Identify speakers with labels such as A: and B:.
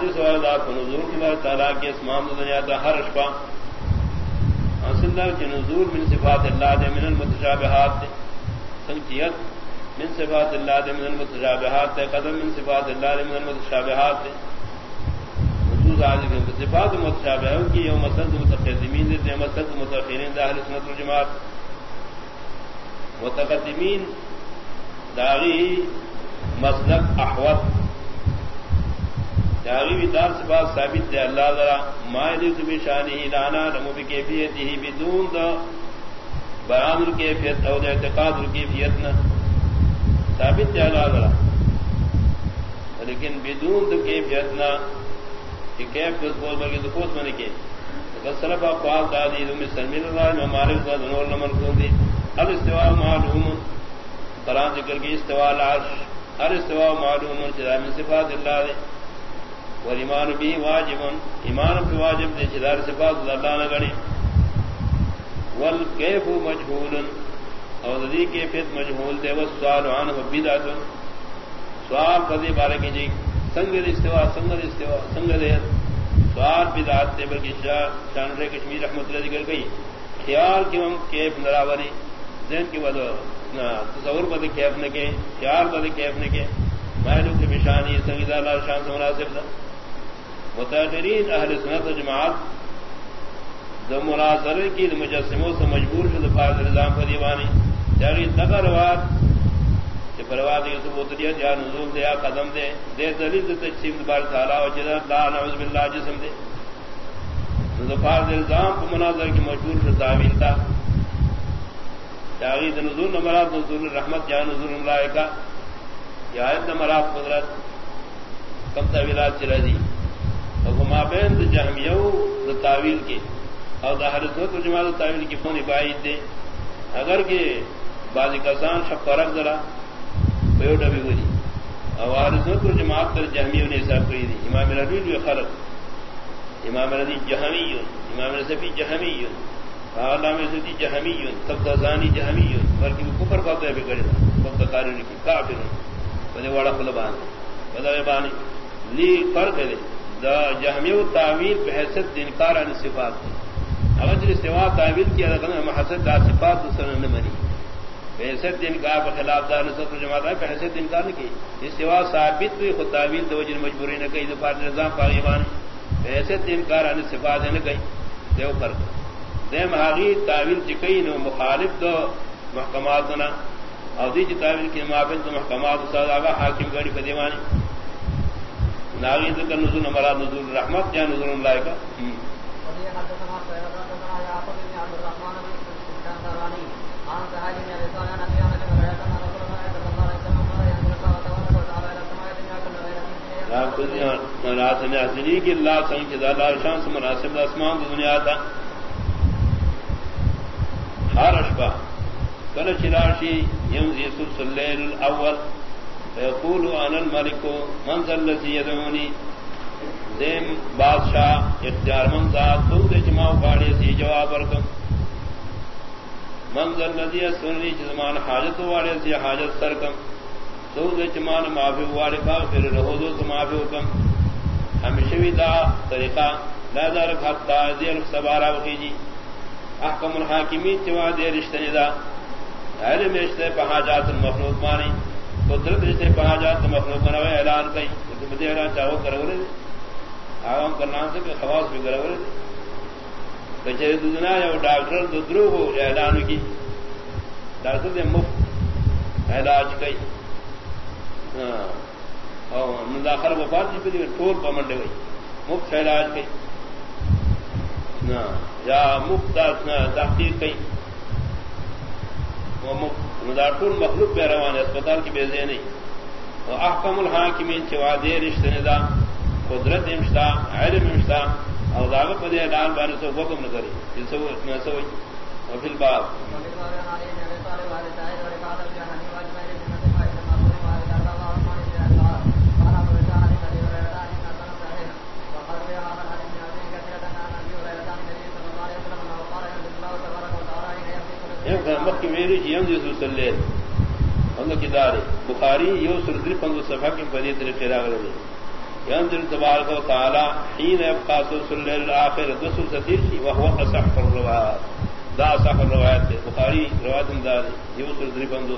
A: حدیث والا نزول کی بات تعالیٰ کے اسمام دنیا تھا ہر اشپا حاصل کے نزول من صفات اللہ دے، من المتشابہات دے۔ سنچیت من صفات اللہ دے، من المتشابہات دے۔ قدم من صفات اللہ دے، من المتشابہات دے۔ نزول آج کے صفات متشابہوں کی یوم مسد متقدمین دے مسد متقرین دے، اہل سنت الجماعت متقدمین داغی مسلک احوت داغی دار سے بات ثابت ہے اللہ ذرا مائل بھی شانی لانا رمو بھی کیفیت ہی بدون دا بیان الکیفیت او اعتقاد الکیفیت نہ ثابت ہے اللہ ذرا لیکن بدون دا کیفیت نہ کہ کیف کس بول بلکہ دکوس میں نکے صرف آپ کو پاس دادی دمی سلمین اللہ میں ہمارے کا دنور نمر کون دی اب استواء معلوم قرآن ذکر کی استواء العرش ہر استواء معلوم چرا من صفات اللہ دے اور ایمان بھی واجب ایمان بھی واجب دے چدار سے صفات اللہ نہ گڑی ول کیف مجہول اور دی کیفیت مجہول دے وہ سوال عن بدعت سوال پدی بارے کی جی سنگ استوا سنگ استوا سنگ دے سوال بدعت دے بلکہ شان رے کشمیر رحمت اللہ ذکر گئی خیال کی ہم کیف نراوری ذہن کی وجہ تصور بد کیف نے کے خیال بد کیف نے کے مائلو کی نشانی سنگیدہ لال شان سے مناسب تھا متاثرین اہل سنت و جماعت جو مناظر کی مجسموں سے مجبور شد فارد نظام پر دیوانی۔ یعنی تغر واد کہ پرواد یوسف اتریت یا نزول دے، یا قدم دے۔ دے دلیل تجسیم بار تعالیٰ و جدت لا نعوذ باللہ جسم دے۔ فارد نظام کو مناظر کی مجبور شد تعویل تھا جاغید یعنی نزول نمرات نزول رحمت، یا نزول اللہ کا یا آیت نمرات قدرت کم تعویلات چلا دی مابین دا جہمیو دا تعویل کے اور دا ہر سوت جماعت دا تعویل کی فون باعث دے اگر کہ بعض کسان شب فرق ذرا پیو ڈبی ہوئی اور ہر سوت جماعت پر جہمیو نے حساب کری دی. امام ربی بھی خرق امام ربی جہمی امام رسفی جہمی علامہ سدی جہمی تب دزانی جہمی بلکہ وہ کفر پاتا ہے بگڑے تب دکاری کی کافر بنے واڑا خلبان بدل بانی لی فرق ہے دا جہمی تعویل پہ حیثیت انکار ان صفات دی. اگر جو استوا تعویل کیا تھا محسد دا صفات دوسرا نہ منی حیثیت انکار پر خلاف دار نصف جماعت ہے پہ حیثیت انکار نہیں کی استوا ثابت ہوئی، خود تعویل دو جن مجبوری نہ کہی دفار نظام پاکستان حیثیت انکار ان صفات نہ کہی دیو فرق دے مہاگی تعویل چکئی نو مخالف دو محکمات نہ اور دی تعویل کی معافل تو محکمات آگا حاکم گڑی پہ دیوانی. ناغی ذکر نزول مراد نزول رحمت یا نزول اللہ کا کی اللہ سنگ زیادہ شان سے مناسب آسمان کی دنیا تھا ہر اشبا کل چراشی یم یسوس الاول۔ فیقول انا الملک منظر الذي يدعوني دیم بادشاہ، اختیار منزاد تو دے جماع باڑے سی جواب رکم منظر الذي سنني زمان حاجت والے سی حاجت سرکم. تو دے جمان معافی والے کا، پھر رہو دو تو معافی حکم. ہمیشہ دا طریقہ، لا دار حتا دیر سبارا وکیجی احکم الحاکمین چوا دے رشتہ ندا علم رشتہ پہاجات المخلوق مانی. قدرت سے کہا جا مخلوق بنا ہوئے اعلان کئی کہیں مجھے اعلان چاہو کرو رہے عوام کا نام سے خواص بھی کرو رہے کچہری دودنا یا ڈاکٹر ددرو ہو اعلان کی۔ ڈاکٹر نے مفت علاج کئی۔ ہاں، داخل وفات جی پہ ٹول پمنڈے گئی۔ مفت علاج کئی۔ ہاں، یا مفت تحقیق کئی۔ وہ مفت مدارٹون مخلوق پہ روان ہے، اسپتال کی بیزے نہیں اور احکم الحاکمین چوا دے رشتے ندا، قدرت امشتا، علم امشتا، اور دعوت پدے ڈال بارے سے حکم نہ کرے جس سے وہ اتنا سوئی اور پھر بات بخاری یو سردری در پند صفحہ کی بنی تر قرا کرے یان دل تبارک و تعالی حين يبقى سر الليل الاخر دسو ستیر شی دا صح الروایات بخاری روایت دار یو سر در پند